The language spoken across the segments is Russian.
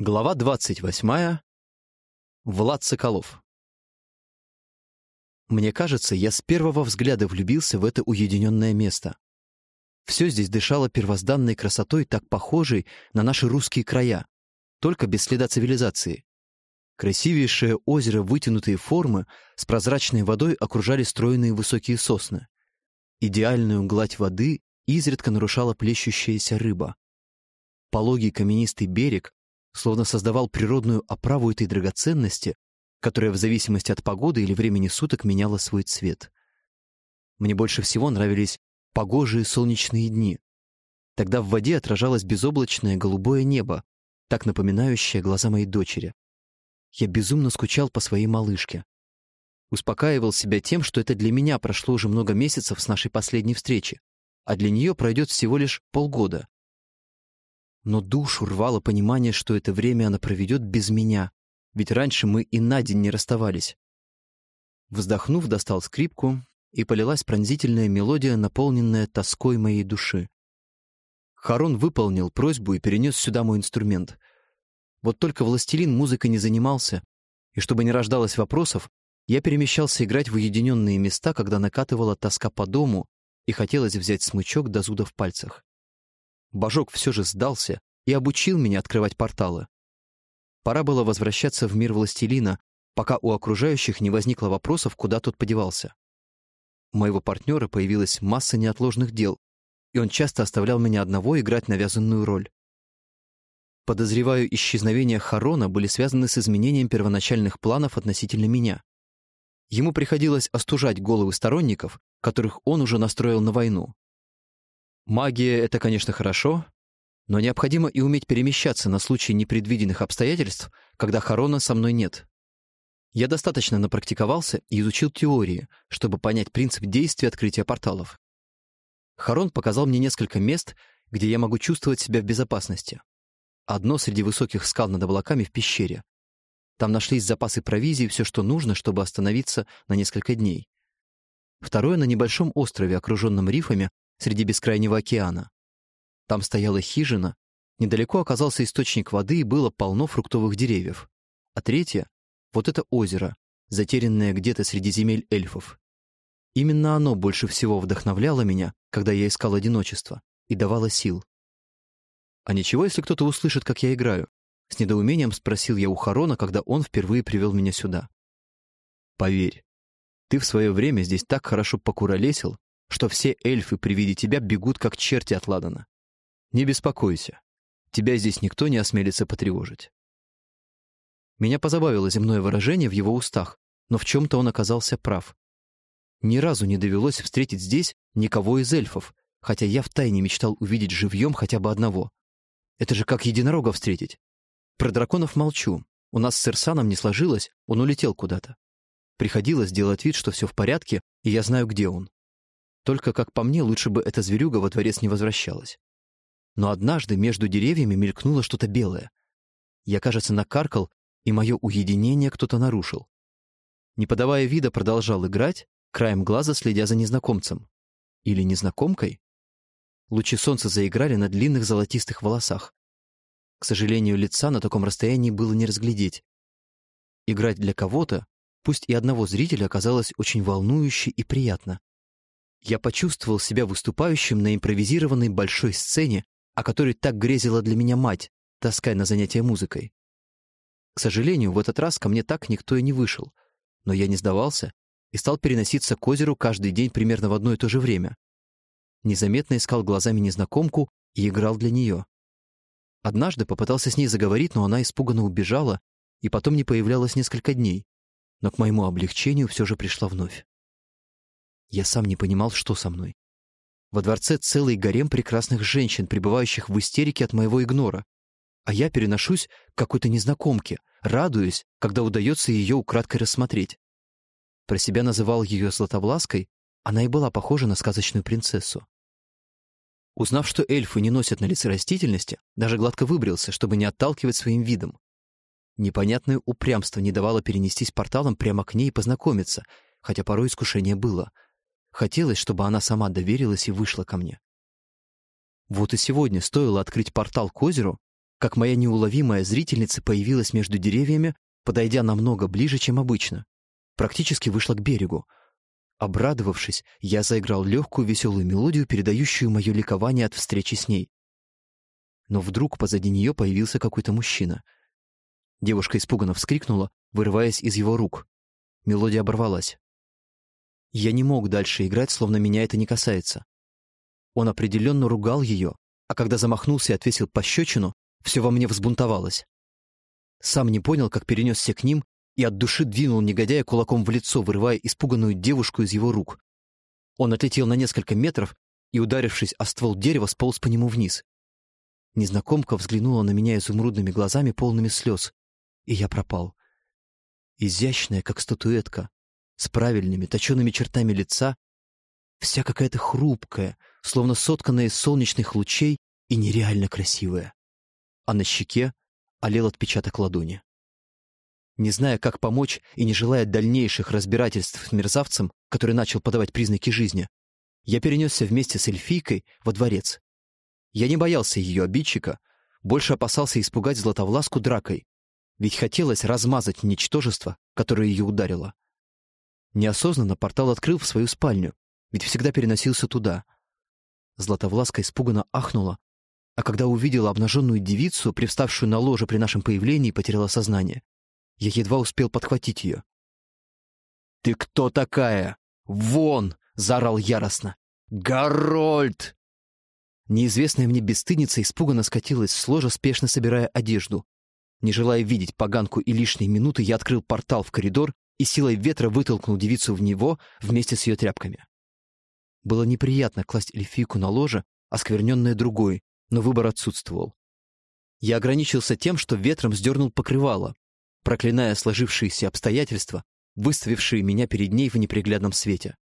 Глава 28. Влад Соколов. Мне кажется, я с первого взгляда влюбился в это уединенное место. Все здесь дышало первозданной красотой, так похожей на наши русские края, только без следа цивилизации. Красивейшее озеро вытянутые формы с прозрачной водой окружали стройные высокие сосны. Идеальную гладь воды изредка нарушала плещущаяся рыба. Пологий каменистый берег словно создавал природную оправу этой драгоценности, которая в зависимости от погоды или времени суток меняла свой цвет. Мне больше всего нравились погожие солнечные дни. Тогда в воде отражалось безоблачное голубое небо, так напоминающее глаза моей дочери. Я безумно скучал по своей малышке. Успокаивал себя тем, что это для меня прошло уже много месяцев с нашей последней встречи, а для нее пройдет всего лишь полгода но душу рвало понимание, что это время она проведет без меня, ведь раньше мы и на день не расставались. Вздохнув, достал скрипку, и полилась пронзительная мелодия, наполненная тоской моей души. Харон выполнил просьбу и перенес сюда мой инструмент. Вот только властелин музыкой не занимался, и чтобы не рождалось вопросов, я перемещался играть в уединенные места, когда накатывала тоска по дому и хотелось взять смычок до зуда в пальцах. Божок все же сдался и обучил меня открывать порталы. Пора было возвращаться в мир властелина, пока у окружающих не возникло вопросов, куда тот подевался. У моего партнера появилась масса неотложных дел, и он часто оставлял меня одного играть навязанную роль. Подозреваю, исчезновения Харона были связаны с изменением первоначальных планов относительно меня. Ему приходилось остужать головы сторонников, которых он уже настроил на войну. Магия — это, конечно, хорошо, но необходимо и уметь перемещаться на случай непредвиденных обстоятельств, когда Харона со мной нет. Я достаточно напрактиковался и изучил теории, чтобы понять принцип действия открытия порталов. Харон показал мне несколько мест, где я могу чувствовать себя в безопасности. Одно среди высоких скал над облаками в пещере. Там нашлись запасы провизии и все, что нужно, чтобы остановиться на несколько дней. Второе — на небольшом острове, окруженном рифами, среди бескрайнего океана. Там стояла хижина, недалеко оказался источник воды и было полно фруктовых деревьев. А третье — вот это озеро, затерянное где-то среди земель эльфов. Именно оно больше всего вдохновляло меня, когда я искал одиночество, и давало сил. «А ничего, если кто-то услышит, как я играю?» С недоумением спросил я у Харона, когда он впервые привел меня сюда. «Поверь, ты в свое время здесь так хорошо покуролесил, что все эльфы при виде тебя бегут, как черти от Ладана. Не беспокойся, тебя здесь никто не осмелится потревожить. Меня позабавило земное выражение в его устах, но в чем-то он оказался прав. Ни разу не довелось встретить здесь никого из эльфов, хотя я втайне мечтал увидеть живьем хотя бы одного. Это же как единорога встретить. Про драконов молчу. У нас с Ирсаном не сложилось, он улетел куда-то. Приходилось делать вид, что все в порядке, и я знаю, где он. Только, как по мне, лучше бы эта зверюга во дворец не возвращалась. Но однажды между деревьями мелькнуло что-то белое. Я, кажется, накаркал, и мое уединение кто-то нарушил. Не подавая вида, продолжал играть, краем глаза следя за незнакомцем. Или незнакомкой? Лучи солнца заиграли на длинных золотистых волосах. К сожалению, лица на таком расстоянии было не разглядеть. Играть для кого-то, пусть и одного зрителя, оказалось очень волнующе и приятно. Я почувствовал себя выступающим на импровизированной большой сцене, о которой так грезила для меня мать, таская на занятия музыкой. К сожалению, в этот раз ко мне так никто и не вышел, но я не сдавался и стал переноситься к озеру каждый день примерно в одно и то же время. Незаметно искал глазами незнакомку и играл для нее. Однажды попытался с ней заговорить, но она испуганно убежала и потом не появлялась несколько дней, но к моему облегчению все же пришла вновь. Я сам не понимал, что со мной. Во дворце целый гарем прекрасных женщин, пребывающих в истерике от моего игнора. А я переношусь к какой-то незнакомке, радуясь, когда удается ее украдкой рассмотреть. Про себя называл ее Златовлаской, она и была похожа на сказочную принцессу. Узнав, что эльфы не носят на лице растительности, даже гладко выбрился, чтобы не отталкивать своим видом. Непонятное упрямство не давало перенестись порталом прямо к ней и познакомиться, хотя порой искушение было — Хотелось, чтобы она сама доверилась и вышла ко мне. Вот и сегодня стоило открыть портал к озеру, как моя неуловимая зрительница появилась между деревьями, подойдя намного ближе, чем обычно. Практически вышла к берегу. Обрадовавшись, я заиграл легкую веселую мелодию, передающую мое ликование от встречи с ней. Но вдруг позади нее появился какой-то мужчина. Девушка испуганно вскрикнула, вырываясь из его рук. Мелодия оборвалась. Я не мог дальше играть, словно меня это не касается. Он определенно ругал ее, а когда замахнулся и отвесил пощечину, все во мне взбунтовалось. Сам не понял, как перенесся к ним и от души двинул негодяя кулаком в лицо, вырывая испуганную девушку из его рук. Он отлетел на несколько метров и, ударившись о ствол дерева, сполз по нему вниз. Незнакомка взглянула на меня изумрудными глазами, полными слез, и я пропал. Изящная, как статуэтка, с правильными, точеными чертами лица, вся какая-то хрупкая, словно сотканная из солнечных лучей и нереально красивая. А на щеке олел отпечаток ладони. Не зная, как помочь и не желая дальнейших разбирательств с мерзавцем, который начал подавать признаки жизни, я перенесся вместе с эльфийкой во дворец. Я не боялся ее обидчика, больше опасался испугать Златовласку дракой, ведь хотелось размазать ничтожество, которое ее ударило. Неосознанно портал открыл в свою спальню, ведь всегда переносился туда. Златовласка испуганно ахнула, а когда увидела обнаженную девицу, привставшую на ложе при нашем появлении, потеряла сознание. Я едва успел подхватить ее. «Ты кто такая? Вон!» — заорал яростно. «Гарольд!» Неизвестная мне бесстыдница испуганно скатилась с ложа, спешно собирая одежду. Не желая видеть поганку и лишние минуты, я открыл портал в коридор и силой ветра вытолкнул девицу в него вместе с ее тряпками. Было неприятно класть эльфийку на ложе, оскверненное другой, но выбор отсутствовал. Я ограничился тем, что ветром сдернул покрывало, проклиная сложившиеся обстоятельства, выставившие меня перед ней в неприглядном свете.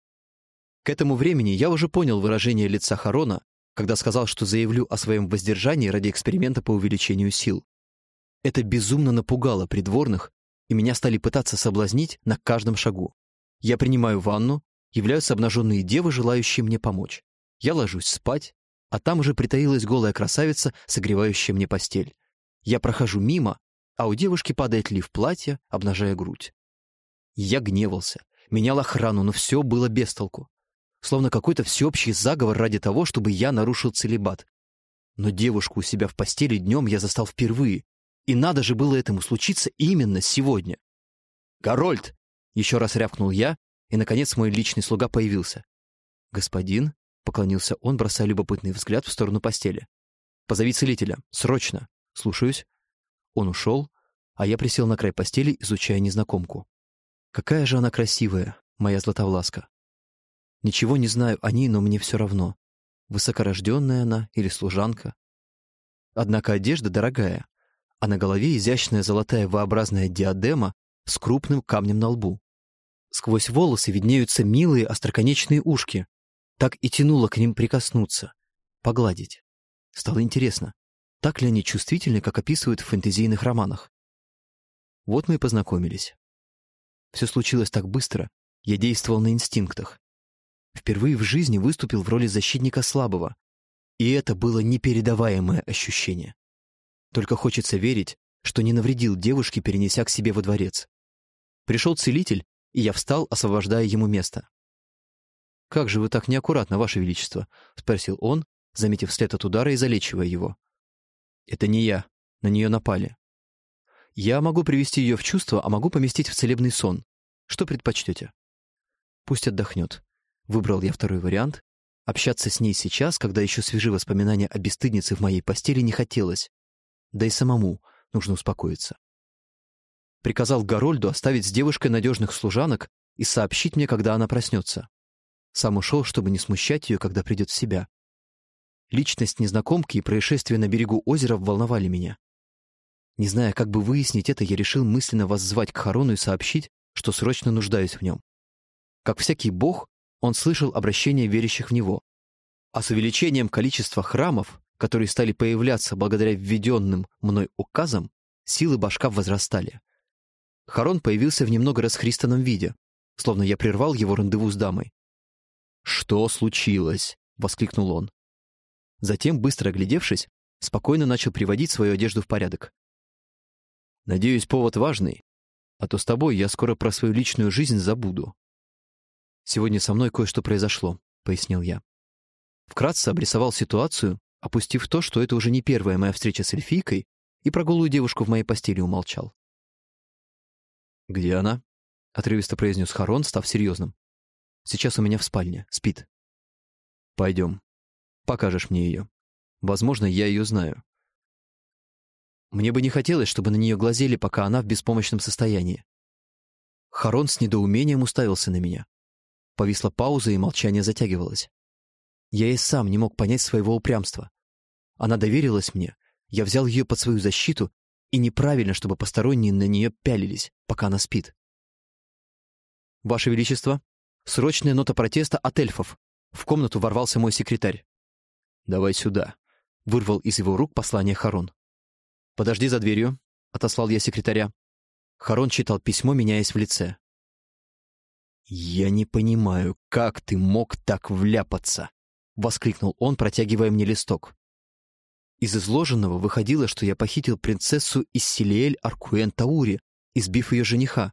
К этому времени я уже понял выражение лица Харона, когда сказал, что заявлю о своем воздержании ради эксперимента по увеличению сил. Это безумно напугало придворных, и меня стали пытаться соблазнить на каждом шагу. Я принимаю ванну, являются обнаженные девы, желающие мне помочь. Я ложусь спать, а там уже притаилась голая красавица, согревающая мне постель. Я прохожу мимо, а у девушки падает лиф платья, обнажая грудь. Я гневался, менял охрану, но все было без толку. Словно какой-то всеобщий заговор ради того, чтобы я нарушил целебат. Но девушку у себя в постели днем я застал впервые, и надо же было этому случиться именно сегодня. «Гарольд!» — еще раз рявкнул я, и, наконец, мой личный слуга появился. «Господин?» — поклонился он, бросая любопытный взгляд в сторону постели. «Позови целителя. Срочно. Слушаюсь». Он ушел, а я присел на край постели, изучая незнакомку. Какая же она красивая, моя Златовласка. Ничего не знаю о ней, но мне все равно. Высокорожденная она или служанка. Однако одежда дорогая, а на голове изящная золотая V-образная диадема с крупным камнем на лбу. Сквозь волосы виднеются милые остроконечные ушки. Так и тянуло к ним прикоснуться, погладить. Стало интересно, так ли они чувствительны, как описывают в фэнтезийных романах. Вот мы и познакомились. Все случилось так быстро, я действовал на инстинктах. Впервые в жизни выступил в роли защитника слабого, и это было непередаваемое ощущение. Только хочется верить, что не навредил девушке, перенеся к себе во дворец. Пришел целитель, и я встал, освобождая ему место. «Как же вы так неаккуратно, Ваше Величество?» — спросил он, заметив след от удара и залечивая его. «Это не я. На нее напали. Я могу привести ее в чувство, а могу поместить в целебный сон. Что предпочтете?» «Пусть отдохнет». Выбрал я второй вариант. Общаться с ней сейчас, когда еще свежи воспоминания о бесстыднице в моей постели, не хотелось да и самому нужно успокоиться. Приказал Гарольду оставить с девушкой надежных служанок и сообщить мне, когда она проснется. Сам ушел, чтобы не смущать ее, когда придет в себя. Личность незнакомки и происшествия на берегу озера волновали меня. Не зная, как бы выяснить это, я решил мысленно воззвать к Харону и сообщить, что срочно нуждаюсь в нем. Как всякий бог, он слышал обращение верящих в него. А с увеличением количества храмов которые стали появляться благодаря введенным мной указам, силы башка возрастали. Харон появился в немного расхристанном виде, словно я прервал его рандеву с дамой. «Что случилось?» — воскликнул он. Затем, быстро оглядевшись, спокойно начал приводить свою одежду в порядок. «Надеюсь, повод важный, а то с тобой я скоро про свою личную жизнь забуду». «Сегодня со мной кое-что произошло», — пояснил я. Вкратце обрисовал ситуацию, опустив то, что это уже не первая моя встреча с эльфийкой, и про голую девушку в моей постели умолчал. «Где она?» — отрывисто произнес Харон, став серьезным. «Сейчас у меня в спальне, спит». «Пойдем. Покажешь мне ее. Возможно, я ее знаю». Мне бы не хотелось, чтобы на нее глазели, пока она в беспомощном состоянии. Харон с недоумением уставился на меня. Повисла пауза, и молчание затягивалось. Я и сам не мог понять своего упрямства. Она доверилась мне, я взял ее под свою защиту, и неправильно, чтобы посторонние на нее пялились, пока она спит. «Ваше Величество, срочная нота протеста от эльфов!» В комнату ворвался мой секретарь. «Давай сюда», — вырвал из его рук послание Харон. «Подожди за дверью», — отослал я секретаря. Харон читал письмо, меняясь в лице. «Я не понимаю, как ты мог так вляпаться?» — воскликнул он, протягивая мне листок. Из изложенного выходило, что я похитил принцессу из Силиэль Аркуэн Таури, избив ее жениха.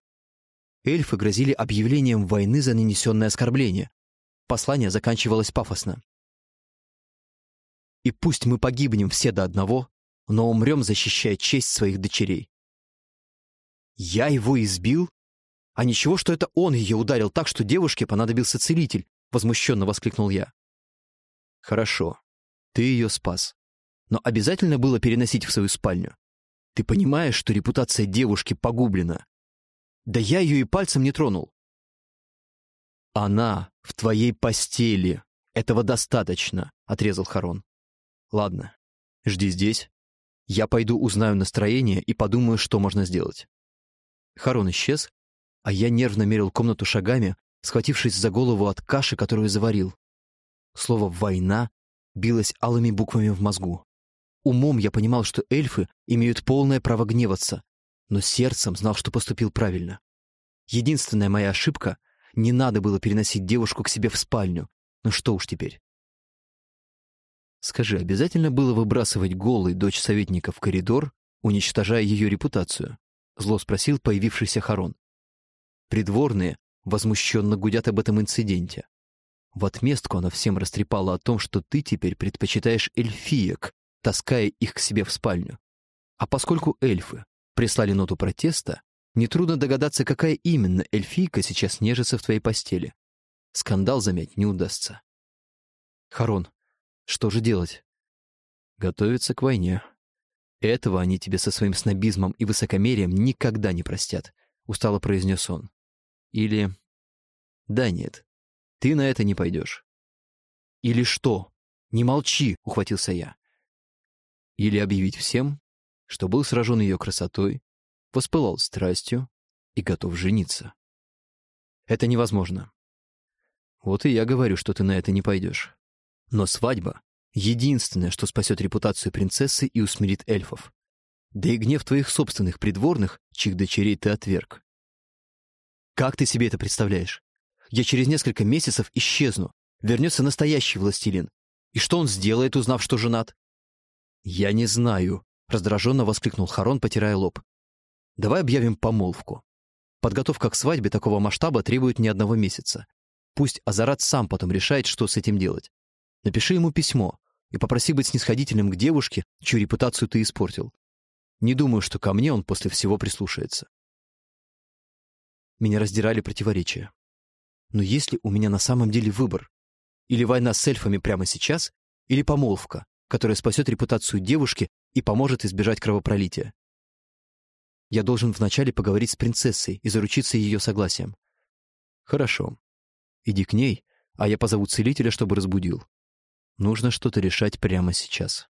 Эльфы грозили объявлением войны за нанесенное оскорбление. Послание заканчивалось пафосно. «И пусть мы погибнем все до одного, но умрем, защищая честь своих дочерей». «Я его избил? А ничего, что это он ее ударил так, что девушке понадобился целитель», — возмущенно воскликнул я. Хорошо, ты ее спас. Но обязательно было переносить в свою спальню. Ты понимаешь, что репутация девушки погублена? Да я ее и пальцем не тронул. Она в твоей постели. Этого достаточно, отрезал Харон. Ладно, жди здесь. Я пойду узнаю настроение и подумаю, что можно сделать. Харон исчез, а я нервно мерил комнату шагами, схватившись за голову от каши, которую заварил. Слово «война» билось алыми буквами в мозгу. Умом я понимал, что эльфы имеют полное право гневаться, но сердцем знал, что поступил правильно. Единственная моя ошибка — не надо было переносить девушку к себе в спальню. Ну что уж теперь. Скажи, обязательно было выбрасывать голой дочь советника в коридор, уничтожая ее репутацию? Зло спросил появившийся Харон. Придворные возмущенно гудят об этом инциденте. В отместку она всем растрепала о том, что ты теперь предпочитаешь эльфиек, таская их к себе в спальню. А поскольку эльфы прислали ноту протеста, нетрудно догадаться, какая именно эльфийка сейчас нежится в твоей постели. Скандал замять не удастся. Харон, что же делать? Готовиться к войне. Этого они тебе со своим снобизмом и высокомерием никогда не простят, устало произнес он. Или... Да нет, ты на это не пойдешь. Или что? Не молчи, ухватился я. Или объявить всем, что был сражен ее красотой, воспылал страстью и готов жениться. Это невозможно. Вот и я говорю, что ты на это не пойдешь. Но свадьба — единственное, что спасет репутацию принцессы и усмирит эльфов. Да и гнев твоих собственных придворных, чьих дочерей ты отверг. Как ты себе это представляешь? Я через несколько месяцев исчезну. Вернется настоящий властелин. И что он сделает, узнав, что женат? Я не знаю, раздраженно воскликнул Харон, потирая лоб. Давай объявим помолвку. Подготовка к свадьбе такого масштаба требует не одного месяца. Пусть Азарат сам потом решает, что с этим делать. Напиши ему письмо и попроси быть снисходительным к девушке, чью репутацию ты испортил. Не думаю, что ко мне он после всего прислушается. Меня раздирали противоречия. Но есть ли у меня на самом деле выбор? Или война с эльфами прямо сейчас, или помолвка, которая спасет репутацию девушки и поможет избежать кровопролития? Я должен вначале поговорить с принцессой и заручиться ее согласием. Хорошо. Иди к ней, а я позову целителя, чтобы разбудил. Нужно что-то решать прямо сейчас.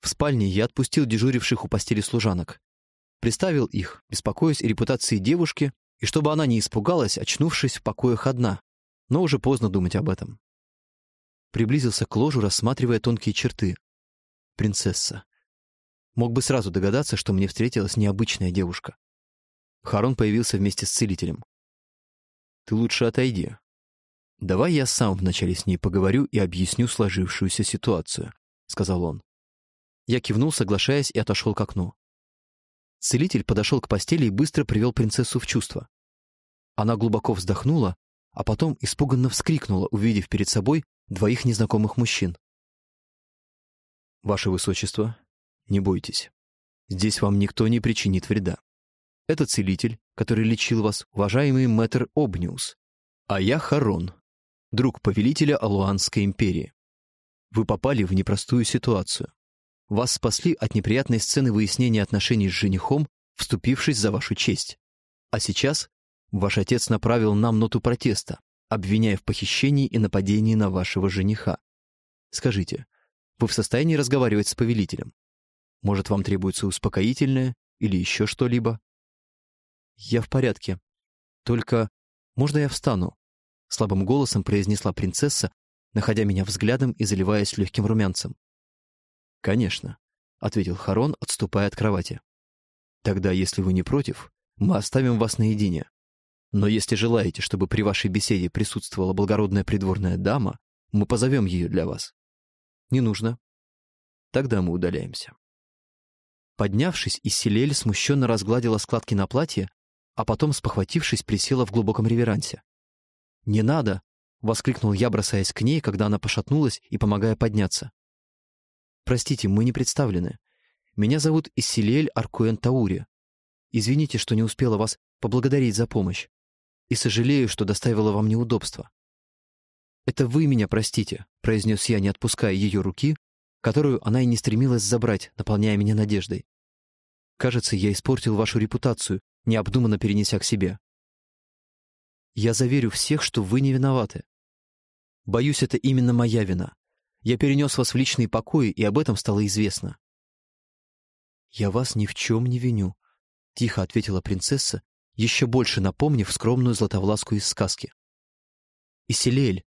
В спальне я отпустил дежуривших у постели служанок. Приставил их, беспокоясь о репутации девушки и чтобы она не испугалась, очнувшись в покоях одна, но уже поздно думать об этом. Приблизился к ложу, рассматривая тонкие черты. Принцесса. Мог бы сразу догадаться, что мне встретилась необычная девушка. Харон появился вместе с целителем. «Ты лучше отойди. Давай я сам вначале с ней поговорю и объясню сложившуюся ситуацию», — сказал он. Я кивнул, соглашаясь, и отошел к окну. Целитель подошел к постели и быстро привел принцессу в чувство. Она глубоко вздохнула, а потом испуганно вскрикнула, увидев перед собой двоих незнакомых мужчин. «Ваше Высочество, не бойтесь. Здесь вам никто не причинит вреда. Это целитель, который лечил вас, уважаемый мэтр Обниус. А я Харон, друг повелителя Алуанской империи. Вы попали в непростую ситуацию. Вас спасли от неприятной сцены выяснения отношений с женихом, вступившись за вашу честь. А сейчас ваш отец направил нам ноту протеста, обвиняя в похищении и нападении на вашего жениха. Скажите, вы в состоянии разговаривать с повелителем? Может, вам требуется успокоительное или еще что-либо? Я в порядке. Только можно я встану? Слабым голосом произнесла принцесса, находя меня взглядом и заливаясь легким румянцем. «Конечно», — ответил Харон, отступая от кровати. «Тогда, если вы не против, мы оставим вас наедине. Но если желаете, чтобы при вашей беседе присутствовала благородная придворная дама, мы позовем ее для вас». «Не нужно». «Тогда мы удаляемся». Поднявшись, Исселель смущенно разгладила складки на платье, а потом, спохватившись, присела в глубоком реверансе. «Не надо!» — воскликнул я, бросаясь к ней, когда она пошатнулась и помогая подняться. Простите, мы не представлены. Меня зовут Исселель Аркуэн Таури. Извините, что не успела вас поблагодарить за помощь. И сожалею, что доставила вам неудобства. «Это вы меня простите», — произнес я, не отпуская ее руки, которую она и не стремилась забрать, наполняя меня надеждой. «Кажется, я испортил вашу репутацию, необдуманно перенеся к себе. Я заверю всех, что вы не виноваты. Боюсь, это именно моя вина. Я перенес вас в личные покои, и об этом стало известно». «Я вас ни в чем не виню», — тихо ответила принцесса, еще больше напомнив скромную златовласку из сказки. «Иселиэль,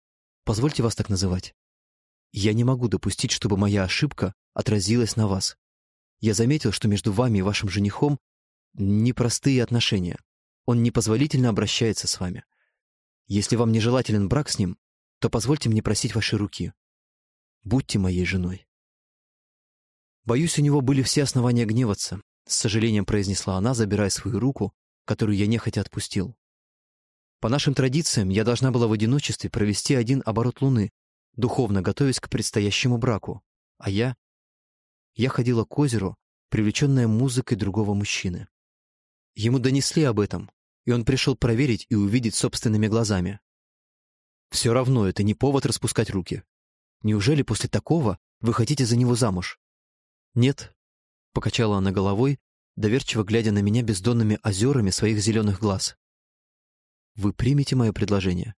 позвольте вас так называть. Я не могу допустить, чтобы моя ошибка отразилась на вас. Я заметил, что между вами и вашим женихом непростые отношения. Он непозволительно обращается с вами. Если вам нежелателен брак с ним, то позвольте мне просить вашей руки. Будьте моей женой. Боюсь, у него были все основания гневаться, с сожалением произнесла она, забирая свою руку, которую я нехотя отпустил. По нашим традициям, я должна была в одиночестве провести один оборот Луны, духовно готовясь к предстоящему браку. А я... Я ходила к озеру, привлеченная музыкой другого мужчины. Ему донесли об этом, и он пришел проверить и увидеть собственными глазами. Все равно это не повод распускать руки. Неужели после такого вы хотите за него замуж? Нет, покачала она головой, доверчиво глядя на меня бездонными озерами своих зеленых глаз. Вы примете мое предложение?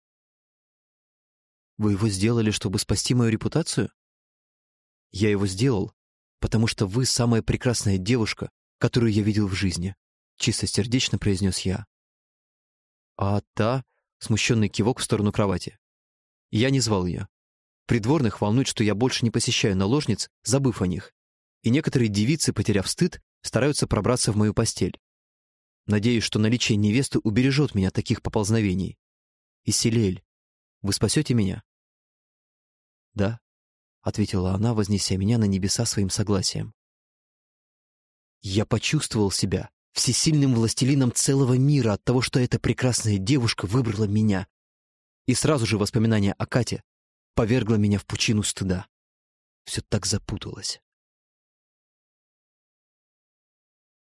Вы его сделали, чтобы спасти мою репутацию? Я его сделал, потому что вы самая прекрасная девушка, которую я видел в жизни, чистосердечно произнес я. А та смущенный кивок в сторону кровати. Я не звал ее. Придворных волнует, что я больше не посещаю наложниц, забыв о них. И некоторые девицы, потеряв стыд, стараются пробраться в мою постель. Надеюсь, что наличие невесты убережет меня от таких поползновений. Исселель, вы спасете меня? Да, ответила она, вознеся меня на небеса своим согласием. Я почувствовал себя всесильным властелином целого мира от того, что эта прекрасная девушка выбрала меня. И сразу же воспоминания о Кате повергло меня в пучину стыда. Все так запуталось.